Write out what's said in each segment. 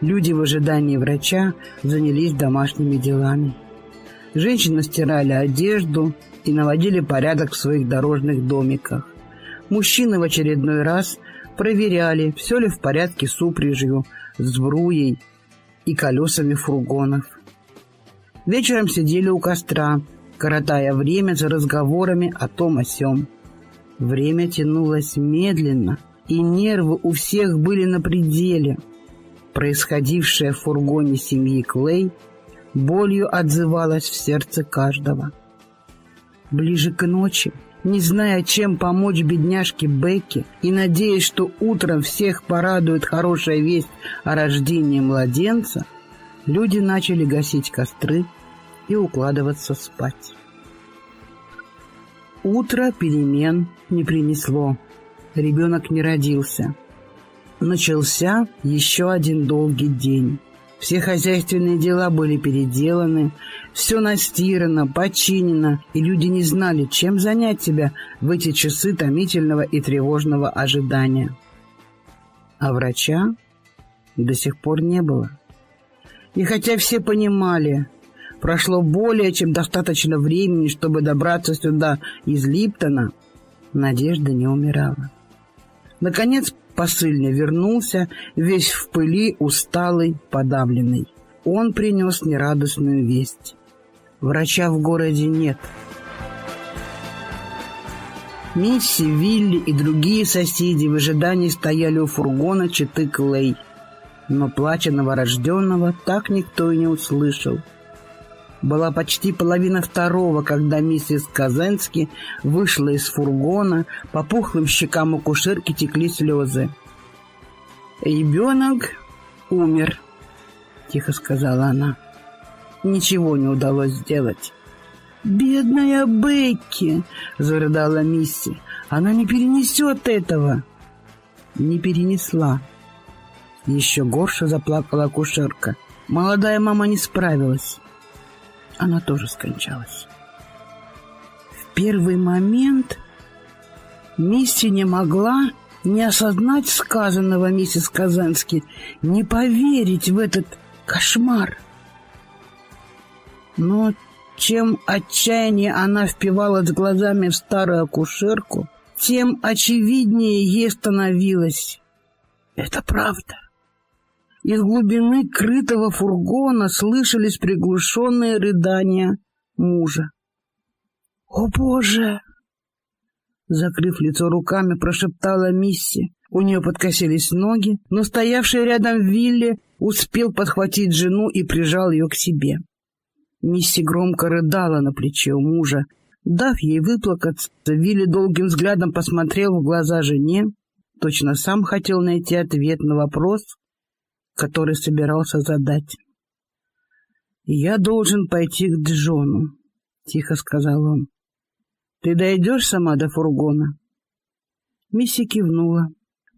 Люди в ожидании врача занялись домашними делами. Женщины стирали одежду и наводили порядок в своих дорожных домиках. Мужчины в очередной раз проверяли, все ли в порядке с упряжью, сбруей и колесами фургонов. Вечером сидели у костра, коротая время за разговорами о том о сём. Время тянулось медленно, и нервы у всех были на пределе. Происходившее в фургоне семьи Клей болью отзывалось в сердце каждого. Ближе к ночи, не зная, чем помочь бедняжке Бекке и надеясь, что утром всех порадует хорошая весть о рождении младенца, люди начали гасить костры и укладываться спать. Утро перемен не принесло. Ребенок не родился. Начался еще один долгий день. Все хозяйственные дела были переделаны, все настирано, починено, и люди не знали, чем занять себя в эти часы томительного и тревожного ожидания. А врача до сих пор не было. И хотя все понимали, прошло более чем достаточно времени, чтобы добраться сюда из Липтона, надежда не умирала. Наконец посыльный вернулся, весь в пыли, усталый, подавленный. Он принес нерадостную весть. Врача в городе нет. Мисси, Вилли и другие соседи в ожидании стояли у фургона Читы Клей. Но плача новорожденного так никто и не услышал. Была почти половина второго, когда миссис Казенски вышла из фургона, по пухлым щекам у кушерки текли слезы. «Ребенок умер», — тихо сказала она. «Ничего не удалось сделать». «Бедная Бекки!» — зарыдала Мисси. «Она не перенесет этого!» Не перенесла. Еще горше заплакала кушерка. Молодая мама не справилась она тоже скончалась. В первый момент Мисси не могла не осознать сказанного миссис Казански, не поверить в этот кошмар. Но чем отчаяннее она впивалась глазами в старую акушерку, тем очевиднее ей становилось. Это правда. Из глубины крытого фургона слышались приглушенные рыдания мужа. «О, Боже!» Закрыв лицо руками, прошептала Мисси. У нее подкосились ноги, но стоявший рядом Вилли успел подхватить жену и прижал ее к себе. Мисси громко рыдала на плече у мужа. Дав ей выплакаться, Вилли долгим взглядом посмотрел в глаза жене, точно сам хотел найти ответ на вопрос, который собирался задать. «Я должен пойти к Джону», — тихо сказал он. «Ты дойдешь сама до фургона?» Мисси кивнула.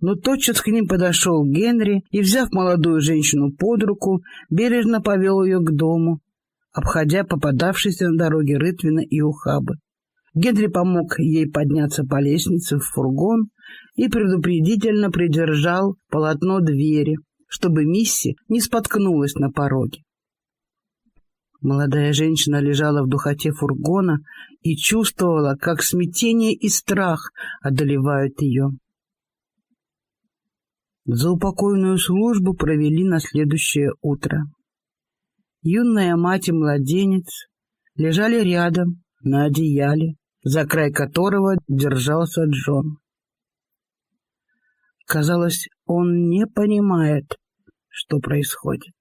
Но тотчас к ним подошел Генри и, взяв молодую женщину под руку, бережно повел ее к дому, обходя попадавшиеся на дороге рытвины и ухабы. Генри помог ей подняться по лестнице в фургон и предупредительно придержал полотно двери, чтобы Мисси не споткнулась на пороге. Молодая женщина лежала в духоте фургона и чувствовала, как смятение и страх одолевают ее. За упокойную службу провели на следующее утро. Юная мать и младенец лежали рядом на одеяле, за край которого держался Джон. Казалось, он не понимает, что происходит.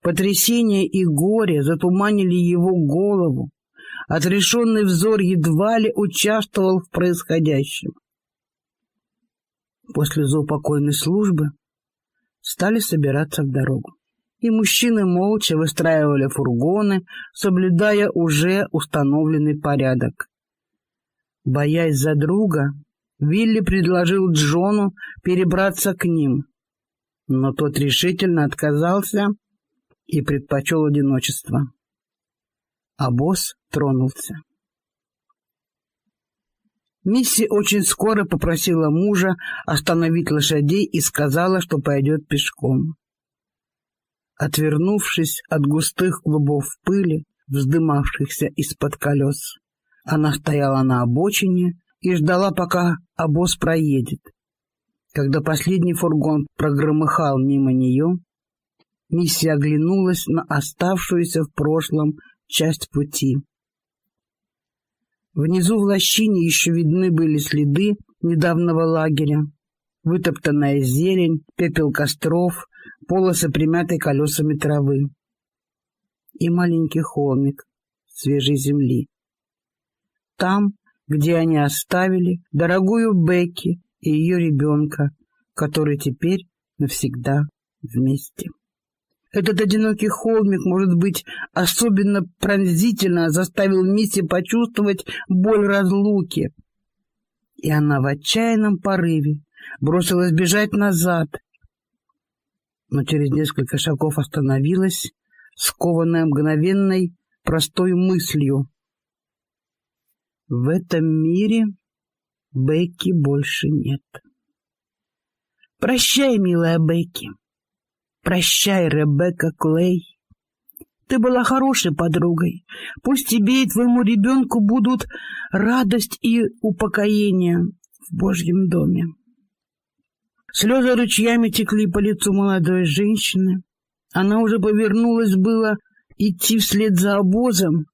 Потрясение и горе затуманили его голову. Отрешенный взор едва ли участвовал в происходящем. После заупокойной службы стали собираться в дорогу. И мужчины молча выстраивали фургоны, соблюдая уже установленный порядок. Боясь за друга, Вилли предложил Джону перебраться к ним, но тот решительно отказался и предпочел одиночество. А босс тронулся. Мисси очень скоро попросила мужа остановить лошадей и сказала, что пойдет пешком. Отвернувшись от густых клубов пыли, вздымавшихся из-под колес, она стояла на обочине и ждала, пока обоз проедет. Когда последний фургон прогромыхал мимо нее, Мисси оглянулась на оставшуюся в прошлом часть пути. Внизу в лощине еще видны были следы недавнего лагеря. Вытоптанная зелень, пепел костров, полосы примятой колесами травы. И маленький холмик свежей земли. Там, где они оставили дорогую Бекки и ее ребенка, который теперь навсегда вместе. Этот одинокий холмик, может быть, особенно пронзительно заставил Мисси почувствовать боль разлуки. И она в отчаянном порыве бросилась бежать назад. Но через несколько шагов остановилась, скованная мгновенной простой мыслью. В этом мире Бекки больше нет. Прощай, милая Бекки. Прощай, Ребекка Клей. Ты была хорошей подругой. Пусть тебе и твоему ребенку будут радость и упокоение в Божьем доме. Слезы ручьями текли по лицу молодой женщины. Она уже повернулась было идти вслед за обозом,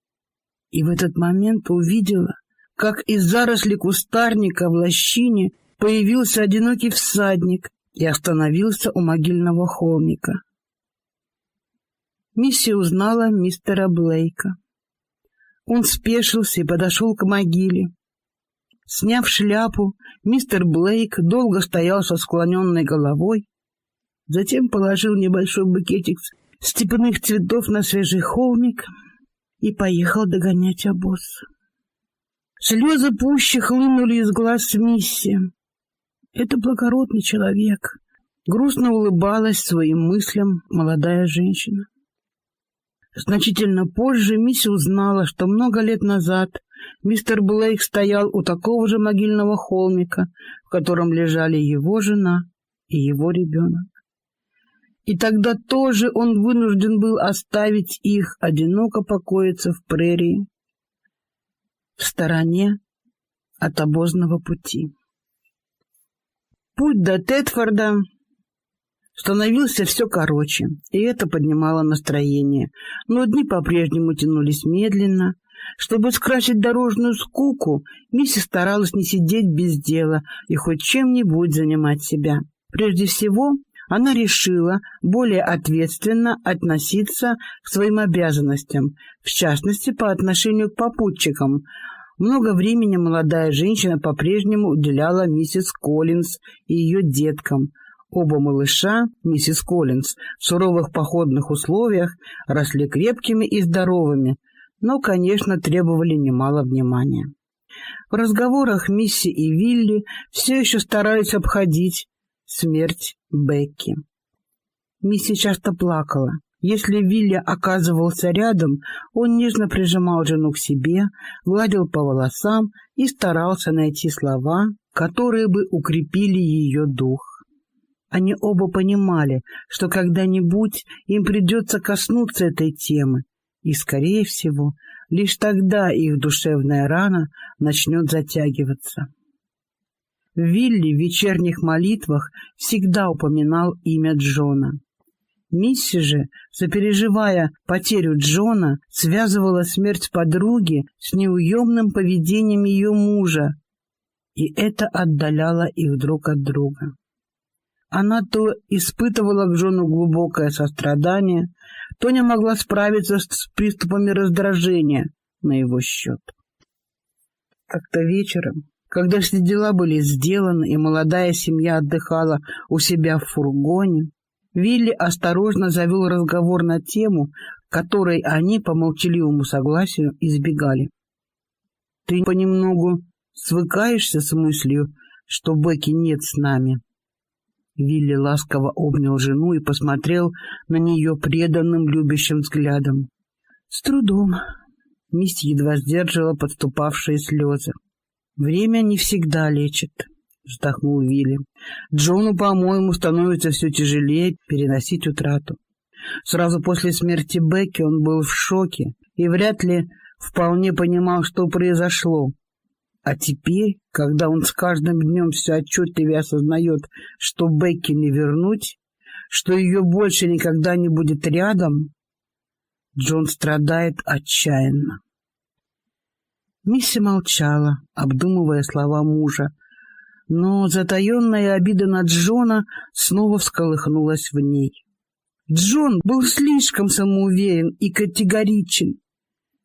и в этот момент увидела, как из заросли кустарника в лощине появился одинокий всадник и остановился у могильного холмика. Мисси узнала мистера Блейка. Он спешился и подошел к могиле. Сняв шляпу, мистер Блейк долго стоял со склоненной головой, затем положил небольшой букетик степных цветов на свежий холмик и поехал догонять обоз. Слезы пуще хлынули из глаз Мисси. Это благородный человек. Грустно улыбалась своим мыслям молодая женщина. Значительно позже Мисси узнала, что много лет назад мистер Блейк стоял у такого же могильного холмика, в котором лежали его жена и его ребенок. И тогда тоже он вынужден был оставить их одиноко покоиться в прерии, в стороне от обозного пути. Путь до Тетфорда становился все короче, и это поднимало настроение. Но дни по-прежнему тянулись медленно. Чтобы скрасить дорожную скуку, миссис старалась не сидеть без дела и хоть чем-нибудь занимать себя. Прежде всего, она решила более ответственно относиться к своим обязанностям, в частности, по отношению к попутчикам, много времени молодая женщина по-прежнему уделяла миссис Коллинз и ее деткам. Оба малыша, миссис Коллинз, в суровых походных условиях росли крепкими и здоровыми, но, конечно, требовали немало внимания. В разговорах Мисси и Вилли все еще старались обходить смерть Бекки. Мисси часто плакала. Если Вилли оказывался рядом, он нежно прижимал жену к себе, гладил по волосам и старался найти слова, которые бы укрепили ее дух. Они оба понимали, что когда-нибудь им придется коснуться этой темы, и, скорее всего, лишь тогда их душевная рана начнет затягиваться. Вилли в вечерних молитвах всегда упоминал имя Джона. Мисси же, сопереживая потерю Джона, связывала смерть подруги с неуемным поведением ее мужа, и это отдаляло их друг от друга. Она то испытывала к Джону глубокое сострадание, то не могла справиться с приступами раздражения на его счет. Как-то вечером, когда все дела были сделаны и молодая семья отдыхала у себя в фургоне, Вилли осторожно завел разговор на тему, которой они по молчаливому согласию избегали. «Ты понемногу свыкаешься с мыслью, что Бекки нет с нами?» Вилли ласково обнял жену и посмотрел на нее преданным любящим взглядом. «С трудом». Мисс едва сдержала подступавшие слезы. Время не всегда лечит, вздохнул Вилли. Джону, по-моему, становится все тяжелее переносить утрату. Сразу после смерти Бекки он был в шоке и вряд ли вполне понимал, что произошло. А теперь, когда он с каждым днем все отчетливее осознает, что Бекки не вернуть, что ее больше никогда не будет рядом, Джон страдает отчаянно. Мисси молчала, обдумывая слова мужа, но затаенная обида на Джона снова всколыхнулась в ней. Джон был слишком самоуверен и категоричен.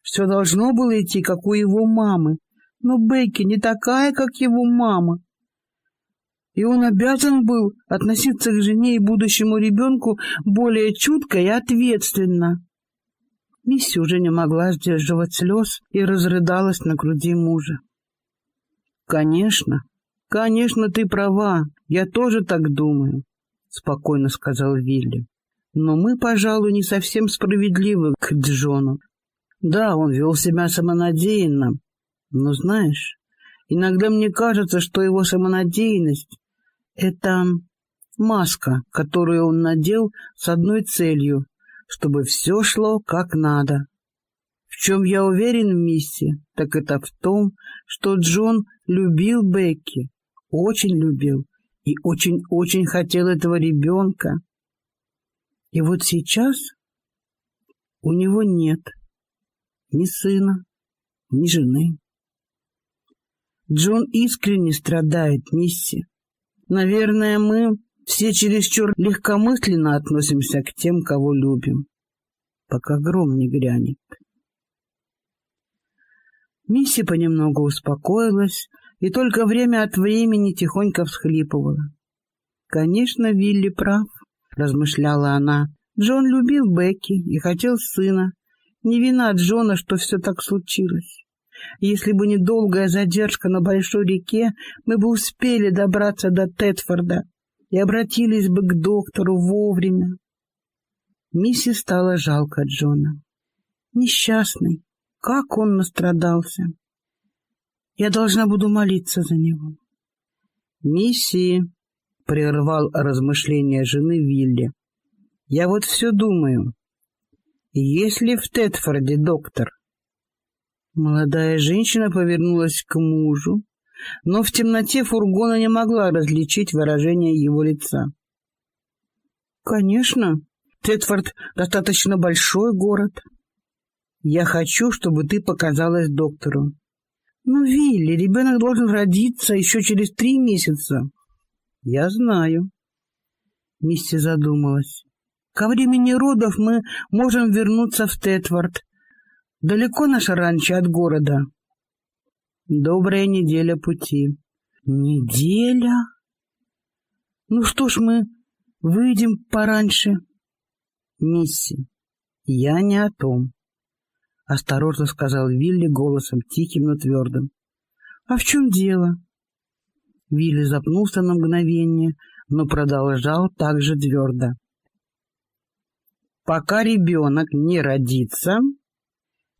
Все должно было идти, как у его мамы, но Бекки не такая, как его мама. И он обязан был относиться к жене и будущему ребенку более чутко и ответственно. Мисси уже не могла сдерживать слез и разрыдалась на груди мужа. «Конечно, конечно, ты права, я тоже так думаю», — спокойно сказал Вилли. «Но мы, пожалуй, не совсем справедливы к Джону. Да, он вел себя самонадеянно, но знаешь, иногда мне кажется, что его самонадеянность — это маска, которую он надел с одной целью чтобы все шло как надо. В чем я уверен, мисси, так это в том, что Джон любил Бекки, очень любил и очень-очень хотел этого ребенка. И вот сейчас у него нет ни сына, ни жены. Джон искренне страдает, мисси. Наверное, мы все чересчур легкомысленно относимся к тем, кого любим, пока гром не грянет. Мисси понемногу успокоилась и только время от времени тихонько всхлипывала. «Конечно, Вилли прав», — размышляла она. «Джон любил Бекки и хотел сына. Не вина Джона, что все так случилось. Если бы не долгая задержка на большой реке, мы бы успели добраться до Тетфорда и обратились бы к доктору вовремя. Мисси стало жалко Джона. Несчастный, как он настрадался. Я должна буду молиться за него. Мисси, — прервал размышления жены Вилли, — я вот все думаю. Если в Тетфорде доктор? Молодая женщина повернулась к мужу, но в темноте фургона не могла различить выражение его лица. «Конечно, Тетфорд достаточно большой город. Я хочу, чтобы ты показалась доктору. Ну, Вилли, ребенок должен родиться еще через три месяца». «Я знаю». Мисси задумалась. «Ко времени родов мы можем вернуться в Тетфорд. Далеко наше ранчо от города?» Добрая неделя пути. Неделя? Ну что ж, мы выйдем пораньше. Мисси, я не о том. Осторожно сказал Вилли голосом тихим, но твердым. А в чем дело? Вилли запнулся на мгновение, но продолжал так же твердо. Пока ребенок не родится,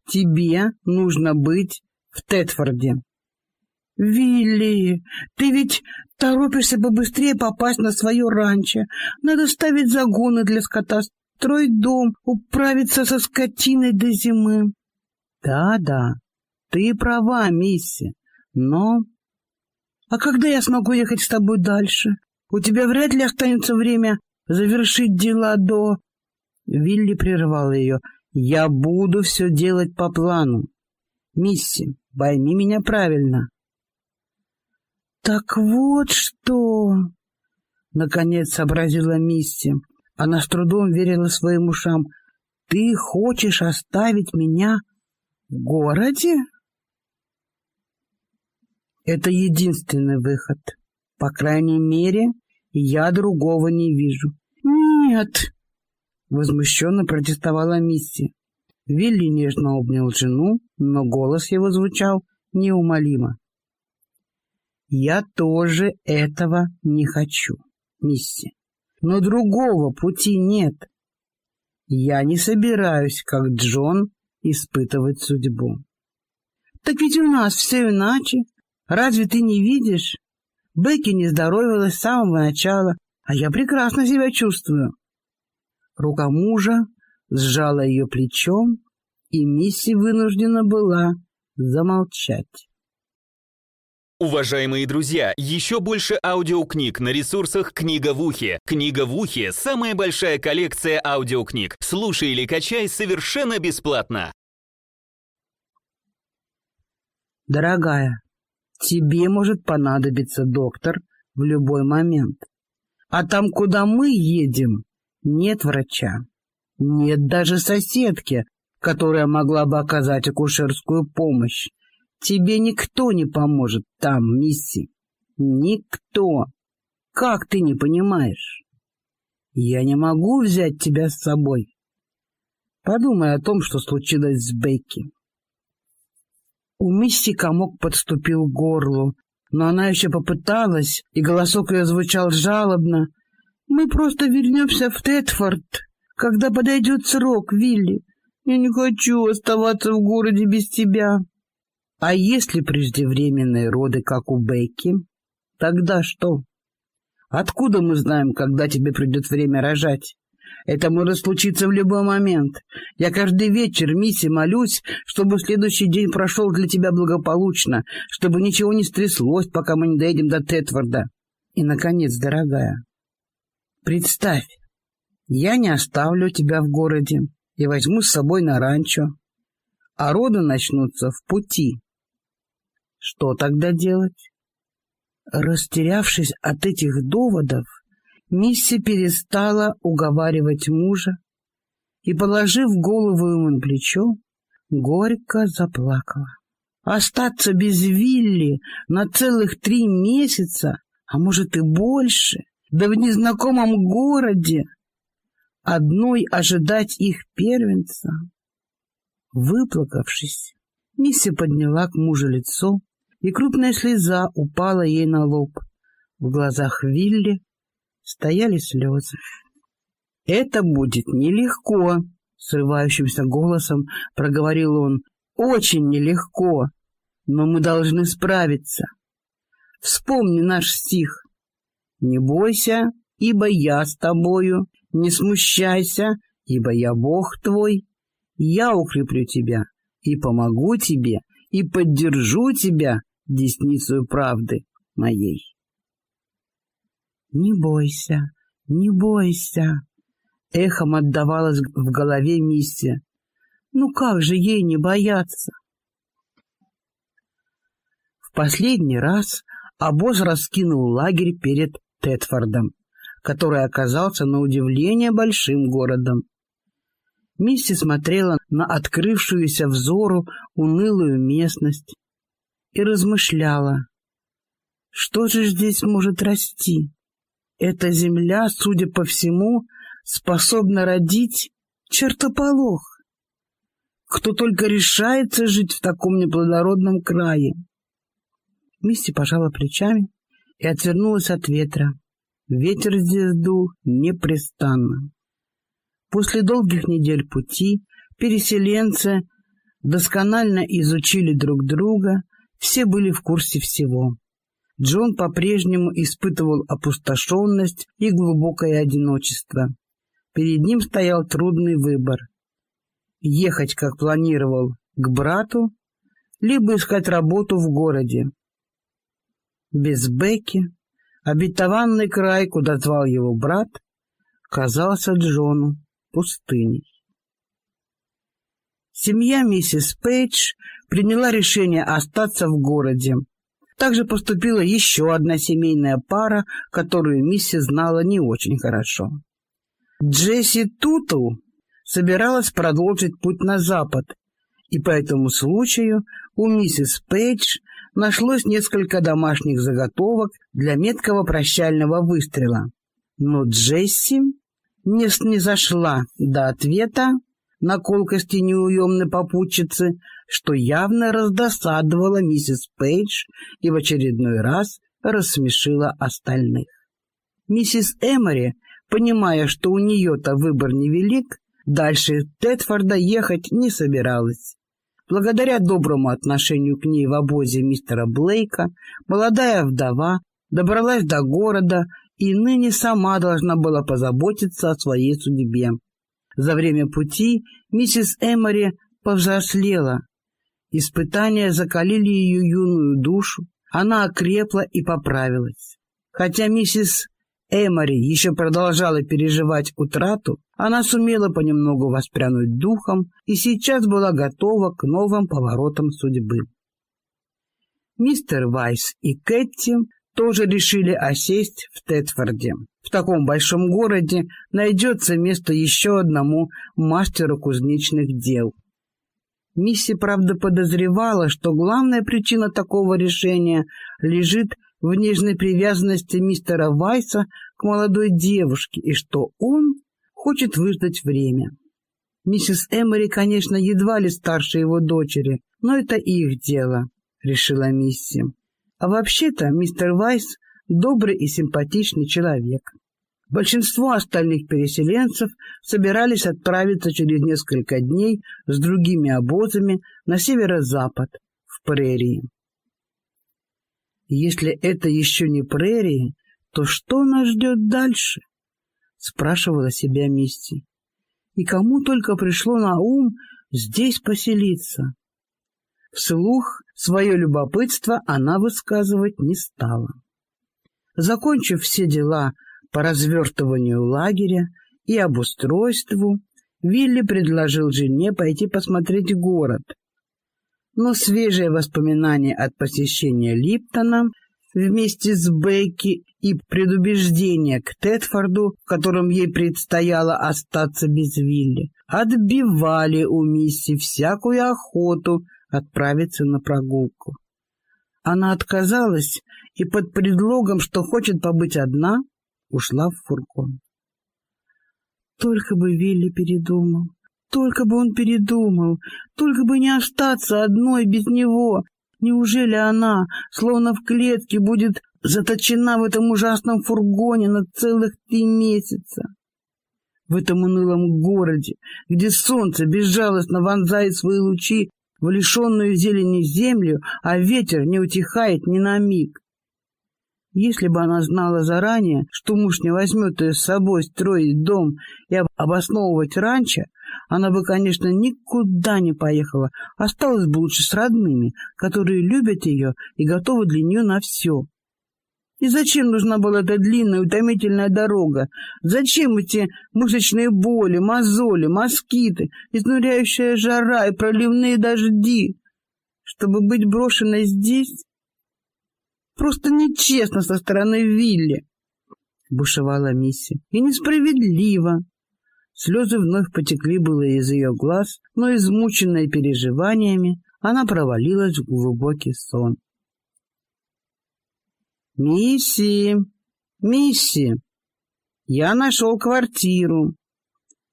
тебе нужно быть в Тетфорде. «Вилли, ты ведь торопишься побыстрее попасть на свое ранчо. Надо ставить загоны для скота, строить дом, управиться со скотиной до зимы». «Да-да, ты права, мисси, но...» «А когда я смогу ехать с тобой дальше? У тебя вряд ли останется время завершить дела до...» Вилли прервал ее. «Я буду все делать по плану. Мисси, Пойми меня правильно. Так вот что, наконец сообразила Мисси. Она с трудом верила своим ушам. Ты хочешь оставить меня в городе? Это единственный выход. По крайней мере, я другого не вижу. Нет, возмущенно протестовала Мисси. Вилли нежно обнял жену, но голос его звучал неумолимо. «Я тоже этого не хочу, мисси, но другого пути нет. Я не собираюсь, как Джон, испытывать судьбу». «Так ведь у нас все иначе. Разве ты не видишь? Бекки не здоровилась с самого начала, а я прекрасно себя чувствую. Рука мужа сжала ее плечом, и Мисси вынуждена была замолчать. Уважаемые друзья, еще больше аудиокниг на ресурсах «Книга в ухе». «Книга в ухе» — самая большая коллекция аудиокниг. Слушай или качай совершенно бесплатно. Дорогая, тебе может понадобиться доктор в любой момент. А там, куда мы едем, нет врача. Нет даже соседки, которая могла бы оказать акушерскую помощь. Тебе никто не поможет там, Мисси. Никто. Как ты не понимаешь? Я не могу взять тебя с собой. Подумай о том, что случилось с Бекки. У Мисси комок подступил к горлу, но она еще попыталась, и голосок ее звучал жалобно. «Мы просто вернемся в Тетфорд, когда подойдет срок, Вилли. Я не хочу оставаться в городе без тебя». А если преждевременные роды, как у Бекки, тогда что? Откуда мы знаем, когда тебе придет время рожать? Это может случиться в любой момент. Я каждый вечер Мисси молюсь, чтобы следующий день прошел для тебя благополучно, чтобы ничего не стряслось, пока мы не доедем до Тетфорда. И, наконец, дорогая, представь, я не оставлю тебя в городе и возьму с собой на ранчо, а роды начнутся в пути. Что тогда делать? Растерявшись от этих доводов, Мисси перестала уговаривать мужа и, положив голову ему на плечо, горько заплакала. Остаться без Вилли на целых три месяца, а может и больше, да в незнакомом городе, одной ожидать их первенца. Выплакавшись, Мисси подняла к мужу лицо и крупная слеза упала ей на лоб. В глазах Вилли стояли слезы. «Это будет нелегко», — срывающимся голосом проговорил он. «Очень нелегко, но мы должны справиться. Вспомни наш стих. Не бойся, ибо я с тобою, не смущайся, ибо я Бог твой. Я укреплю тебя и помогу тебе, и поддержу тебя десницу правды моей. «Не бойся, не бойся!» — эхом отдавалось в голове Мисси. «Ну как же ей не бояться?» В последний раз обоз раскинул лагерь перед Тетфордом, который оказался на удивление большим городом. Мисси смотрела на открывшуюся взору унылую местность и размышляла, что же здесь может расти. Эта земля, судя по всему, способна родить чертополох. Кто только решается жить в таком неплодородном крае. Мисси пожала плечами и отвернулась от ветра. Ветер здесь дул непрестанно. После долгих недель пути переселенцы досконально изучили друг друга, все были в курсе всего. Джон по-прежнему испытывал опустошенность и глубокое одиночество. Перед ним стоял трудный выбор. Ехать, как планировал, к брату, либо искать работу в городе. Без Бекки обетованный край, куда звал его брат, казался Джону пустыней. Семья миссис Пейдж приняла решение остаться в городе. Также поступила еще одна семейная пара, которую миссис знала не очень хорошо. Джесси Тутл собиралась продолжить путь на запад, и по этому случаю у миссис Пейдж нашлось несколько домашних заготовок для меткого прощального выстрела. Но Джесси не снизошла до ответа на колкости неуемной попутчицы, что явно раздосадовало миссис Пейдж и в очередной раз рассмешило остальных. Миссис Эмори, понимая, что у нее-то выбор невелик, дальше Тетфорда ехать не собиралась. Благодаря доброму отношению к ней в обозе мистера Блейка, молодая вдова добралась до города и ныне сама должна была позаботиться о своей судьбе. За время пути миссис Эмори повзрослела. Испытания закалили ее юную душу, она окрепла и поправилась. Хотя миссис Эмори еще продолжала переживать утрату, она сумела понемногу воспрянуть духом и сейчас была готова к новым поворотам судьбы. Мистер Вайс и Кэти тоже решили осесть в Тетфорде. В таком большом городе найдется место еще одному мастеру кузнечных дел. Мисси, правда, подозревала, что главная причина такого решения лежит в нежной привязанности мистера Вайса к молодой девушке и что он хочет выждать время. Миссис Эмори, конечно, едва ли старше его дочери, но это их дело, решила Мисси. А вообще-то мистер Вайс добрый и симпатичный человек. Большинство остальных переселенцев собирались отправиться через несколько дней с другими обозами на северо-запад, в прерии. Если это еще не прерии, то что нас ждет дальше? Спрашивала себя Мисти. И кому только пришло на ум здесь поселиться? Вслух свое любопытство она высказывать не стала. Закончив все дела по развертыванию лагеря и обустройству, Вилли предложил жене пойти посмотреть город. Но свежие воспоминания от посещения Липтона вместе с Бекки и предубеждение к Тетфорду, в котором ей предстояло остаться без Вилли, отбивали у Мисси всякую охоту отправиться на прогулку. Она отказалась и под предлогом, что хочет побыть одна, ушла в фургон. Только бы Вилли передумал, только бы он передумал, только бы не остаться одной без него. Неужели она, словно в клетке, будет заточена в этом ужасном фургоне на целых три месяца? В этом унылом городе, где солнце безжалостно вонзает свои лучи в лишенную зелени землю, а ветер не утихает ни на миг. Если бы она знала заранее, что муж не возьмет ее с собой строить дом и обосновывать ранчо, она бы, конечно, никуда не поехала, осталась бы лучше с родными, которые любят ее и готовы для нее на все. И зачем нужна была эта длинная утомительная дорога? Зачем эти мышечные боли, мозоли, москиты, изнуряющая жара и проливные дожди? Чтобы быть брошенной здесь? Просто нечестно со стороны Вилли, — бушевала Мисси, — и несправедливо. Слезы вновь потекли было из ее глаз, но, измученная переживаниями, она провалилась в глубокий сон. «Мисси! Мисси! Я нашел квартиру!»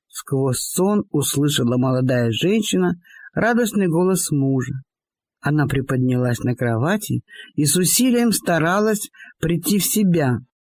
Сквозь сон услышала молодая женщина радостный голос мужа. Она приподнялась на кровати и с усилием старалась прийти в себя —